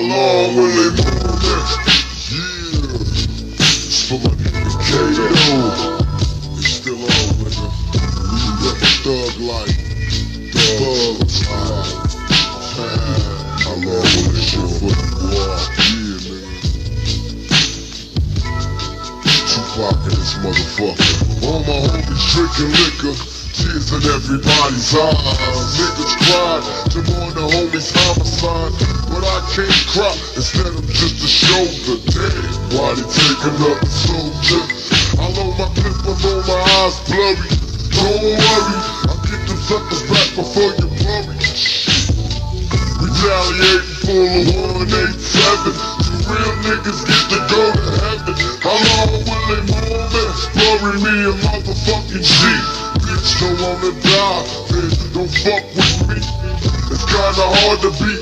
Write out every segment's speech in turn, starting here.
long will they move it? Yeah. For my nigga Kato. It's still on, nigga. We rep a thug life. Thug life. How long will this shit for the war? Yeah, nigga. Tupac in this motherfucker. All my homies drinking liquor. Tears in everybody's eyes. Niggas cried to mourn the I can't cry, instead I'm just a shoulder. Damn, why they taking up the soldier? I load my clip, I roll my eyes blurry. Don't worry, I'll get them suckers back before you worry. Retaliating full of 187. Two real niggas get to go to heaven. How long will they move it? Bury me a motherfucking G. Bitch, don't wanna die, bitch, don't fuck with me. It's kinda hard to be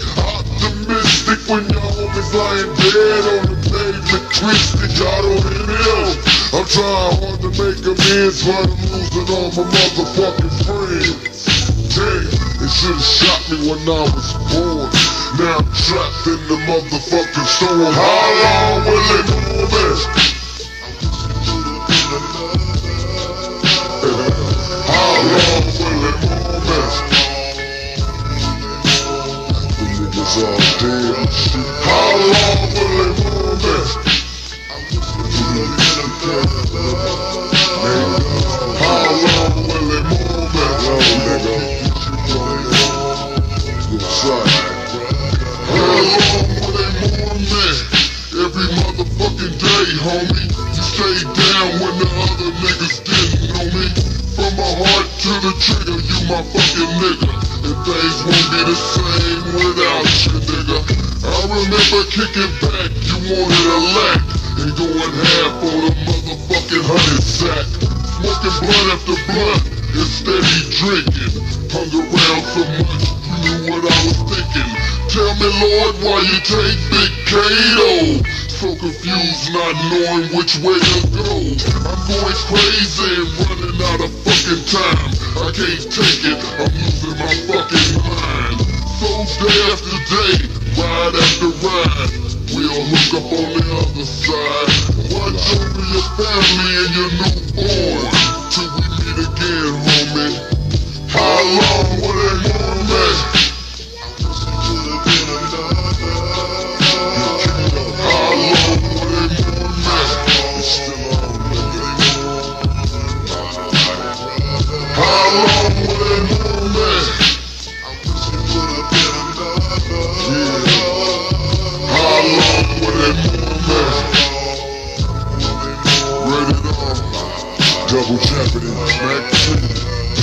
optimistic when your homies lying dead on the pavement, twisted. Y'all don't me out. I'm trying hard to make amends for them losing all my motherfucking friends. Damn, they should've shot me when I was born. Now I'm trapped in the motherfucking storm. How long will they move homie. You stay down when the other niggas didn't know me. From my heart to the trigger, you my fucking nigga. And things won't be the same without you, nigga. I remember kicking back, you wanted a lack. And going half on a motherfucking hundred sack. Smoking blunt after blunt and steady drinking. Hung around so much, you knew what I was thinking. Tell me, Lord, why you take Big Kato? So confused, not knowing which way to go. I'm going crazy and running out of fucking time. I can't take it, I'm losing my fucking mind. So day after day, ride after ride, we'll hook up on the other side. Watch over your family and your newborn Double jeopardy, back to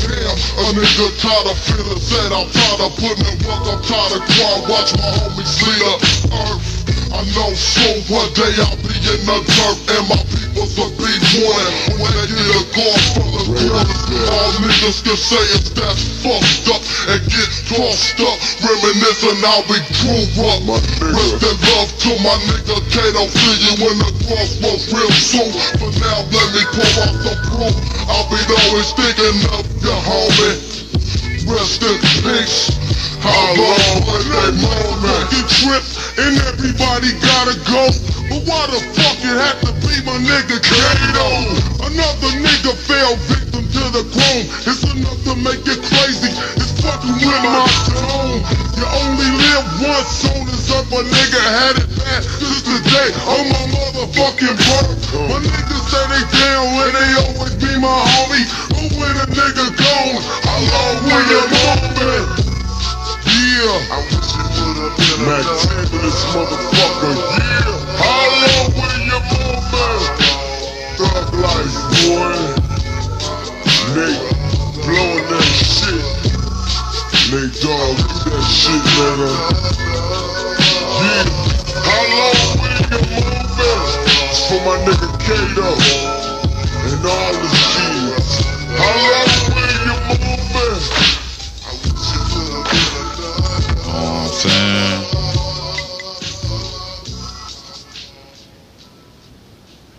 Damn, a nigga tired of feeling sad, I'm tired of putting in work, I'm tired of crying, watch my homies lead up earth. I know so one day I'll be in the dirt and my peoples will be one. When they hear a call from the corners, all niggas can say is that's fucked up and get tossed up. Reminiscing how we grew up. Rest in love to my nigga Kato. See you in the crossroads real soon. For now, let me pour out the proof. I'll be always thinking of you, homie. Rest in peace. How long will they moment? Fucking trip and everybody gotta go. But why the fuck it had to be my nigga Kato? Another nigga fell victim to the chrome. It's enough to make you crazy. It's fucking with my tone. You only live once, soon as up a nigga had it bad. This today on my motherfucking birth. My niggas say they down when they always be my homie. But when a nigga gone, how long will you moment? Yeah. I wish it would've been Mac 10 to this motherfucker, yeah. Nate, blowing that shit. Nate Dogg, that shit, man. Uh, yeah, how long we been moving? For my nigga Kato and all his kids. How long?